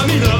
mami, love.